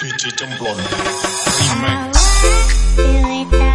DJ Cemplon Remix Duit